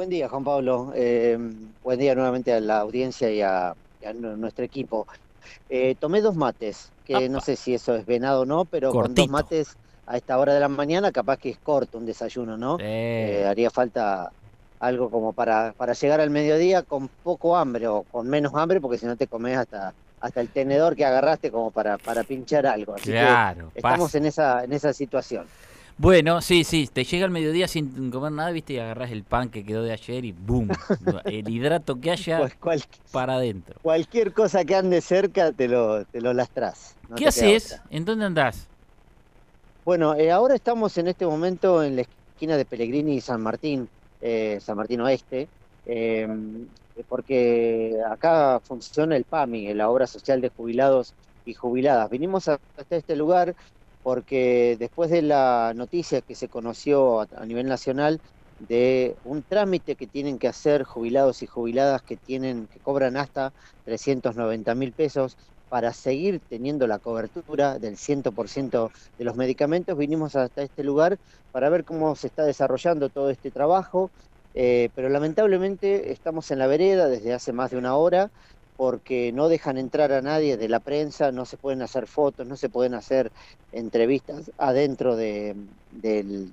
Buen día, Juan Pablo. Eh, buen día nuevamente a la audiencia y a, nuestro equipo. Eh, tomé dos mates, que no sé si eso es venado o no, pero con dos mates a esta hora de la mañana capaz que es corto un desayuno, ¿no? Eh, haría falta algo como para, para llegar al mediodía con poco hambre o con menos hambre, porque si no te comes hasta hasta el tenedor que agarraste como para, para pinchar algo. Así claro, que estamos en esa, en esa situación. Bueno, sí, sí, te llega el mediodía sin comer nada, viste, y agarras el pan que quedó de ayer y ¡boom! el hidrato que haya pues para adentro. Cualquier cosa que ande cerca te lo, te lo lastras. ¿Qué haces? ¿En dónde andás? Bueno, eh, ahora estamos en este momento en la esquina de Pellegrini y San Martín, eh, San Martín Oeste, em, porque acá funciona el PAMI, la Obra Social de Jubilados y Jubiladas. Vinimos hasta este lugar porque después de la noticia que se conoció a, nivel nacional de un trámite que tienen que hacer jubilados y jubiladas que tienen que cobran hasta 390 mil pesos para seguir teniendo la cobertura del 100% de los medicamentos, vinimos hasta este lugar para ver cómo se está desarrollando todo este trabajo, eh, pero lamentablemente estamos en la vereda desde hace más de una hora porque no dejan entrar a nadie de la prensa, no se pueden hacer fotos, no se pueden hacer entrevistas adentro del,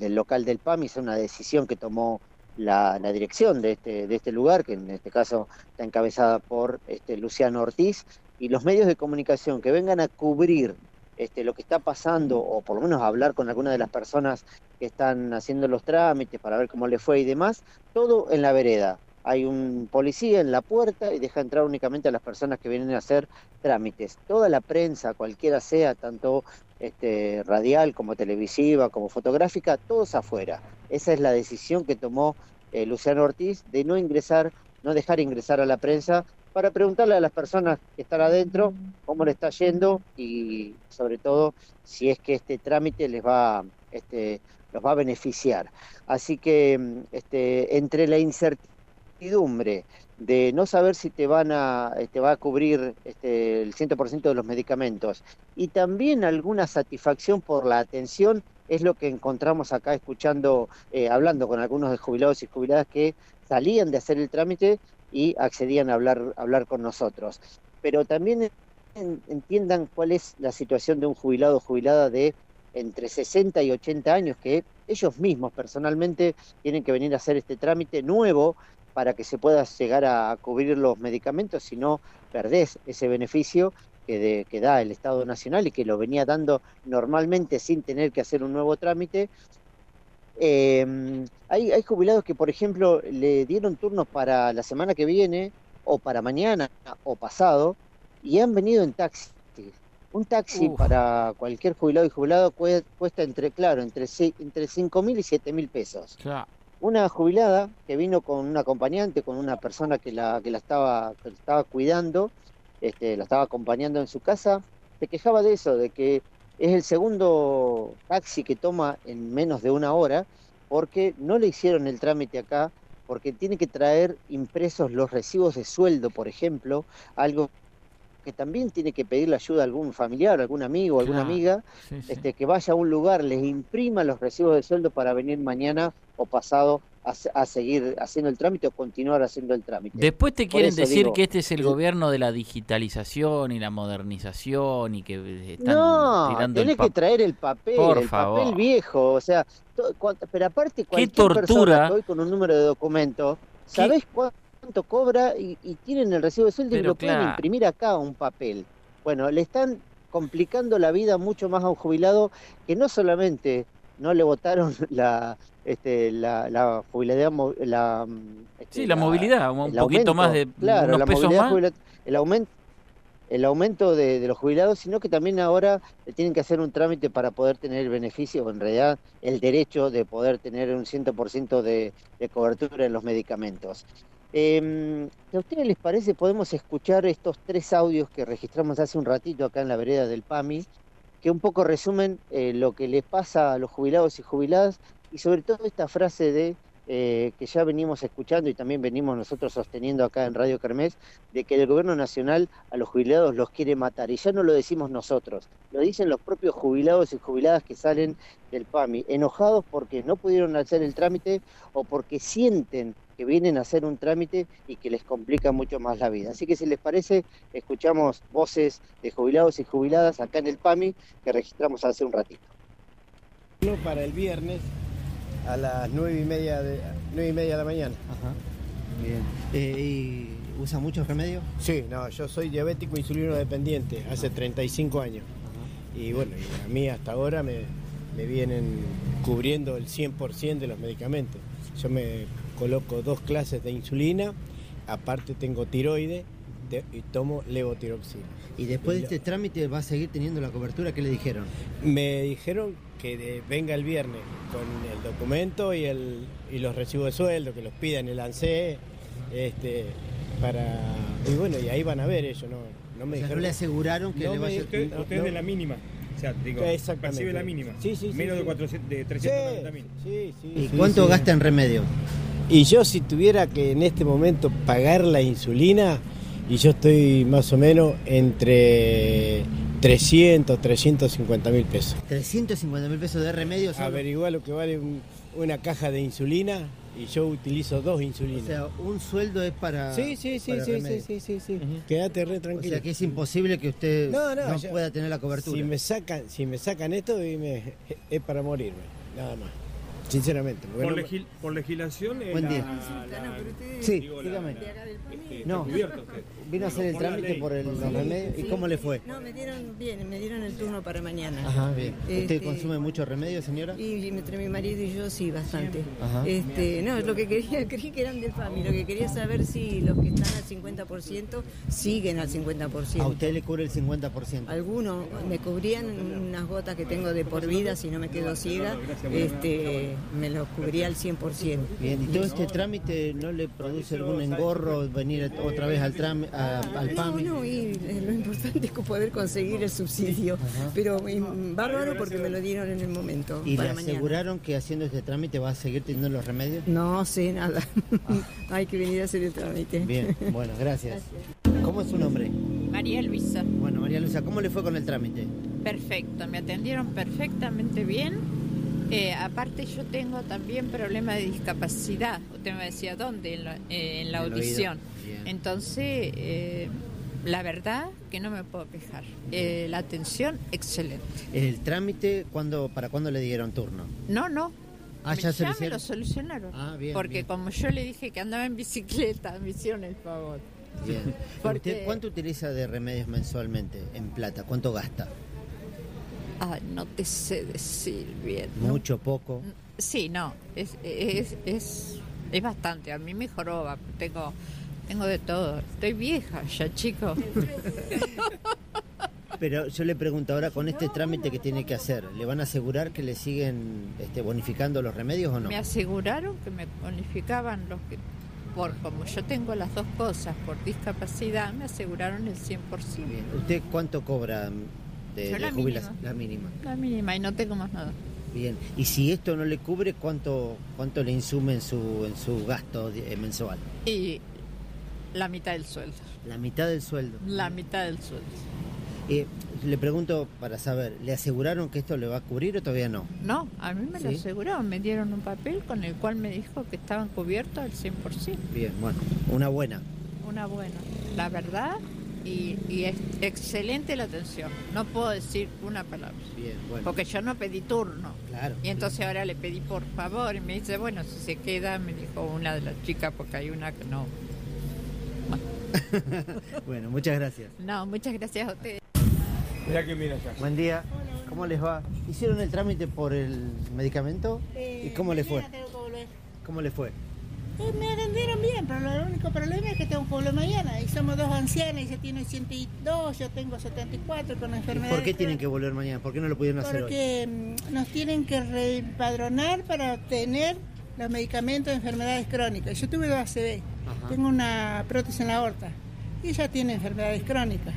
local del PAMI, es una decisión que tomó la, dirección de este, de este lugar, que en este caso está encabezada por este, Luciano Ortiz, y los medios de comunicación que vengan a cubrir este, lo que está pasando, o por lo menos hablar con alguna de las personas que están haciendo los trámites para ver cómo le fue y demás, todo en la vereda hay un policía en la puerta y deja entrar únicamente a las personas que vienen a hacer trámites. Toda la prensa, cualquiera sea, tanto este, radial como televisiva, como fotográfica, todos afuera. Esa es la decisión que tomó eh, Luciano Ortiz de no ingresar, no dejar ingresar a la prensa para preguntarle a las personas que están adentro cómo le está yendo y sobre todo si es que este trámite les va, este, los va a beneficiar. Así que mm, este, entre la incertidumbre de no saber si te van a te va a cubrir este, el 100% de los medicamentos. Y también alguna satisfacción por la atención es lo que encontramos acá escuchando eh, hablando con algunos de jubilados y jubiladas que salían de hacer el trámite y accedían a hablar hablar con nosotros. Pero también entiendan cuál es la situación de un jubilado o jubilada de entre 60 y 80 años que ellos mismos personalmente tienen que venir a hacer este trámite nuevo para que se pueda llegar a cubrir los medicamentos, si no perdés ese beneficio que, da el Estado Nacional y que lo venía dando normalmente sin tener que hacer un nuevo trámite. Em, hay, hay jubilados que, por ejemplo, le dieron turnos para la semana que viene o para mañana o pasado y han venido en taxi. Un taxi para cualquier jubilado y jubilado cuesta entre, claro, entre, entre 5 mil y 7 mil pesos. Claro una jubilada que vino con un acompañante, con una persona que la, que la estaba, estaba cuidando, este, la estaba acompañando en su casa, se quejaba de eso, de que es el segundo taxi que toma en menos de una hora, porque no le hicieron el trámite acá, porque tiene que traer impresos los recibos de sueldo, por ejemplo, algo que también tiene que pedirle ayuda a algún familiar, algún amigo, alguna amiga, Este, que vaya a un lugar, les imprima los recibos de sueldo para venir mañana o pasado a, seguir haciendo el trámite o continuar haciendo el trámite. Después te quieren decir que este es el gobierno de la digitalización y la modernización y que están no, tirando tenés que traer el papel, el papel viejo, o sea, pero aparte cualquier ¿Qué tortura? persona con un número de documento, ¿sabés cuánto? Cuánto cobra y, tienen el recibo de sueldo y lo pueden imprimir acá un papel. Bueno, le están complicando la vida mucho más a un jubilado que no solamente no le votaron la este la, la jubilidad la este, sí la, movilidad un poquito más de claro, la pesos más. el aumento el aumento de, los jubilados, sino que también ahora tienen que hacer un trámite para poder tener el beneficio, o en realidad el derecho de poder tener un 100% de, de cobertura en los medicamentos. Eh, a ustedes les parece, podemos escuchar estos tres audios que registramos hace un ratito acá en la vereda del PAMI, que un poco resumen eh, lo que les pasa a los jubilados y jubiladas y sobre todo esta frase de eh, que ya venimos escuchando y también venimos nosotros sosteniendo acá en Radio Kermés, de que el gobierno nacional a los jubilados los quiere matar. Y ya no lo decimos nosotros, lo dicen los propios jubilados y jubiladas que salen del PAMI, enojados porque no pudieron hacer el trámite o porque sienten que vienen a hacer un trámite y que les complica mucho más la vida. Así que si les parece, escuchamos voces de jubilados y jubiladas acá en el PAMI que registramos hace un ratito. Para el viernes a las nueve y media de, nueve y media de la mañana. Ajá. Bien. Eh, ¿Y usa muchos remedios? Sí, no, yo soy diabético insulino dependiente hace 35 años. Y bueno, a mí hasta ahora me, me vienen cubriendo el 100% de los medicamentos. Yo me coloco dos clases de insulina, aparte tengo y tomo levotiroxina. ¿Y después de este trámite va a seguir teniendo la cobertura? ¿Qué le dijeron? Me dijeron que venga el viernes con el documento y, el, y los recibos de sueldo, que los pida en el ANSE, este, para... Y bueno, y ahí van a ver ellos, ¿no? No me dijeron, le aseguraron que le va a Usted, usted es de la mínima. O sea, digo, percibe la mínima. Sí, sí, Menos de, 400, de 390 mil. Sí, sí, ¿Y cuánto gasta en remedio? Y yo si tuviera que en este momento pagar la insulina, y yo estoy más o menos entre 300, 350 mil pesos. 350 mil pesos de remedio. Averiguar lo que vale una caja de insulina y yo utilizo dos insulinas. O sea, un sueldo es para. Sí, sí, sí, sí, sí, sí, sí, Quédate re tranquilo. O sea que es imposible que usted no, pueda tener la cobertura. Si me sacan, si me sacan esto, es para morirme, nada más. Sinceramente. Por, legislación. Buen día. sí, dígame. no, vino a hacer el trámite por el remedio. ¿Y cómo le fue? No, me dieron bien, me dieron el turno para mañana. Ajá, bien. ¿Usted este, consume mucho remedio, señora? Y entre mi marido y yo sí, bastante. Ajá. Este, no, lo que quería, creí que eran del FAMI, lo que quería saber si los que están al 50% siguen al 50%. ¿A usted le cubre el 50%? Algunos me cubrían unas gotas que tengo de por vida si no me quedo ciega. Este, me lo cubría al 100%. Bien, ¿y todo este trámite no le produce algún engorro venir otra vez al, trámite, al PAMI? No, no, y lo importante es poder conseguir el subsidio, pero bárbaro porque me lo dieron en el momento. ¿Y le aseguraron que haciendo este trámite va a seguir teniendo los remedios? No sé nada, ah. hay que venir a hacer el trámite. Bien, bueno, gracias. ¿Cómo es su nombre? María Luisa. Bueno, María Luisa, ¿cómo le fue con el trámite? Perfecto, me atendieron perfectamente bien eh, aparte yo tengo también problema de discapacidad. Usted me decía dónde en la, eh, audición. Entonces, eh, la verdad que no me puedo quejar. la atención excelente. ¿El trámite cuándo, para cuándo le dieron turno? No, no. Ah, ya, se me lo solucionaron. Ah, bien, Porque como yo le dije que andaba en bicicleta, me hicieron el favor. Bien. ¿Usted cuánto utiliza de remedios mensualmente en plata? ¿Cuánto gasta? Ay, no te sé decir bien. ¿Mucho, poco? Sí, no, es, es, es, es bastante. A mí mejoró, tengo, tengo de todo. Estoy vieja ya, chico. Pero yo le pregunto ahora, con este trámite que tiene que hacer, ¿le van a asegurar que le siguen este, bonificando los remedios o no? Me aseguraron que me bonificaban los que, por como yo tengo las dos cosas, por discapacidad, me aseguraron el 100%. ¿Usted cuánto cobra de, la jubilación? Mínima. La mínima. La mínima y no tengo más nada. Bien, y si esto no le cubre, ¿cuánto, cuánto le insume en su, en su gasto eh, mensual? Y la mitad del sueldo. ¿La mitad del sueldo? La mitad del sueldo. Eh, le pregunto para saber, ¿le aseguraron que esto le va a cubrir o todavía no? No, a mí me lo aseguraron, me dieron un papel con el cual me dijo que estaban cubiertos al 100%. Bien, bueno, una buena. Una buena. La verdad, y, es excelente la atención. No puedo decir una palabra. Bien, bueno. Porque yo no pedí turno. Claro. Y entonces ahora le pedí por favor y me dice, bueno, si se queda, me dijo una de las chicas, porque hay una que no. Bueno, muchas gracias. No, muchas gracias a ustedes. Mira que mira acá. Buen día. ¿Cómo les va? ¿Hicieron el trámite por el medicamento? ¿Y cómo le fue? ¿Cómo le fue? Me atendieron bien, pero el único problema es que tengo un pueblo mañana y somos dos ancianas, ella tiene 102, yo tengo 74 con enfermedad. ¿Por qué tienen que volver mañana? ¿Por qué no lo pudieron hacer Porque mm, nos tienen que reempadronar para obtener los medicamentos de enfermedades crónicas. Yo tuve dos ACV, tengo una prótesis en la aorta y ella tiene enfermedades crónicas.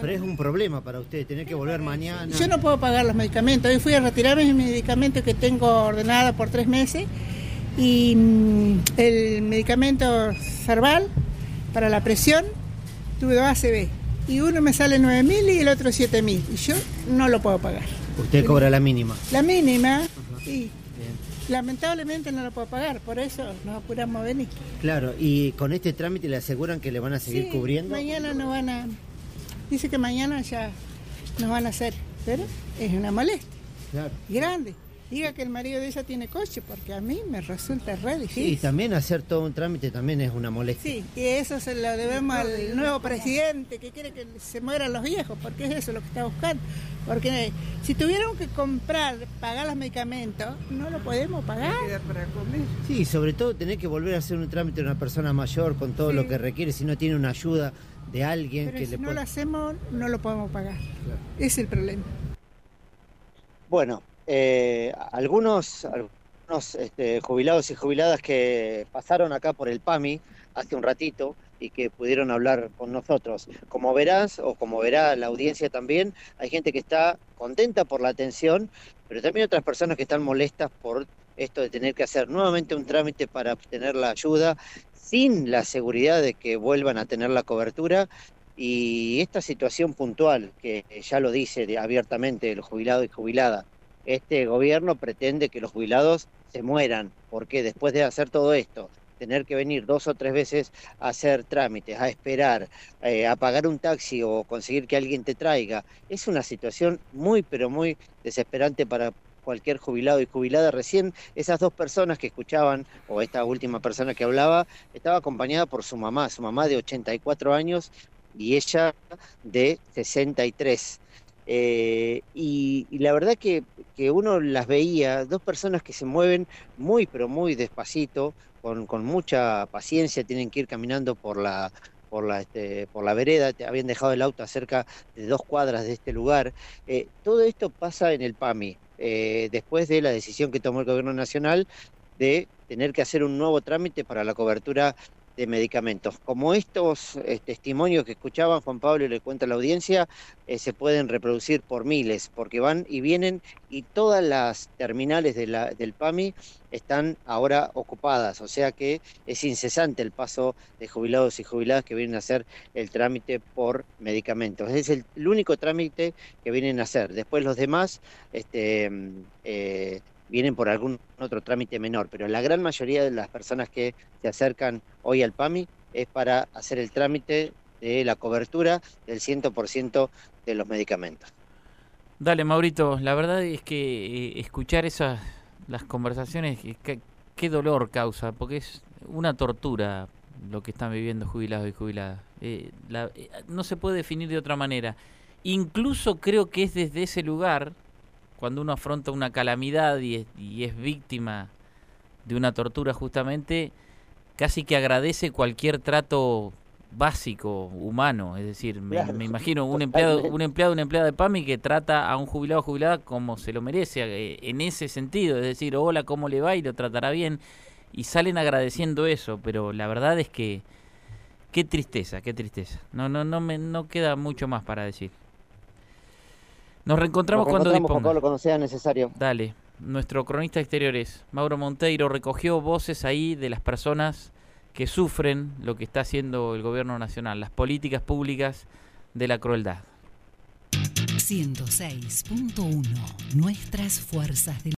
pero es un problema para usted, tener que volver mañana. Yo no puedo pagar los medicamentos. Hoy fui a retirarme mis medicamentos que tengo ordenada por tres meses y mm, el medicamento Cerval para la presión, tuve dos ACV. Y uno me sale 9 mil y el otro 7 mil. Y yo no lo puedo pagar. ¿Usted cobra la mínima? La mínima, sí. lamentablemente no lo puedo pagar, por eso nos apuramos a venir. Claro, y con este trámite le aseguran que le van a seguir cubriendo. Mañana no van a, dice que mañana ya nos van a hacer, pero es una molestia grande diga que el marido de ella tiene coche, porque a mí me resulta re difícil. Sí, y también hacer todo un trámite también es una molestia. Sí, y eso se lo debemos al nuevo presidente que quiere que se mueran los viejos, porque es eso lo que está buscando. Porque si tuviéramos que comprar, pagar los medicamentos, no lo podemos pagar. para comer. Sí, sobre todo tener que volver a hacer un trámite de una persona mayor con todo lo que requiere, si no tiene una ayuda de alguien que si no lo hacemos, no lo podemos pagar. Es el problema. Bueno, eh, algunos, algunos este, jubilados y jubiladas que pasaron acá por el PAMI hace un ratito y que pudieron hablar con nosotros. Como verás, o como verá la audiencia también, hay gente que está contenta por la atención, pero también otras personas que están molestas por esto de tener que hacer nuevamente un trámite para obtener la ayuda sin la seguridad de que vuelvan a tener la cobertura y esta situación puntual, que ya lo dice abiertamente el jubilado y jubilada, este gobierno pretende que los jubilados se mueran, porque después de hacer todo esto, tener que venir dos o tres veces a hacer trámites, a esperar, eh, a pagar un taxi o conseguir que alguien te traiga, es una situación muy, pero muy desesperante para cualquier jubilado y jubilada. Recién esas dos personas que escuchaban, o esta última persona que hablaba, estaba acompañada por su mamá, su mamá de 84 años y ella de 63. Eh, y, la verdad que, que, uno las veía, dos personas que se mueven muy, pero muy despacito, con, con mucha paciencia, tienen que ir caminando por la, por la, este, por la vereda, habían dejado el auto a cerca de dos cuadras de este lugar. Eh, todo esto pasa en el PAMI, eh, después de la decisión que tomó el Gobierno Nacional de tener que hacer un nuevo trámite para la cobertura de medicamentos. Como estos eh, testimonios que escuchaban Juan Pablo y le cuenta a la audiencia, eh, se pueden reproducir por miles, porque van y vienen y todas las terminales del PAMI están ahora ocupadas, o sea que es incesante el paso de jubilados y jubiladas que vienen a hacer el trámite por medicamentos. Es el, único trámite que vienen a hacer. Después los demás, este, eh, vienen por algún otro trámite menor, pero la gran mayoría de las personas que se acercan hoy al PAMI es para hacer el trámite de la cobertura del 100% de los medicamentos. Dale, Maurito, la verdad es que eh, escuchar esas las conversaciones, qué, dolor causa, porque es una tortura lo que están viviendo jubilados y jubiladas. Eh, eh, no se puede definir de otra manera. Incluso creo que es desde ese lugar cuando uno afronta una calamidad y es, víctima de una tortura justamente, casi que agradece cualquier trato básico, humano, es decir, me, imagino un empleado, un empleado, una empleada de PAMI que trata a un jubilado o jubilada como se lo merece, eh, en ese sentido, es decir, hola, ¿cómo le va? y lo tratará bien, y salen agradeciendo eso, pero la verdad es que qué tristeza, qué tristeza. No, no, no me, no queda mucho más para decir. Nos reencontramos, cuando disponga. cuando sea necesario. Dale. Nuestro cronista exteriores, Mauro Monteiro, recogió voces ahí de las personas que sufren lo que está haciendo el gobierno nacional, las políticas públicas de la crueldad. 106.1 Nuestras fuerzas del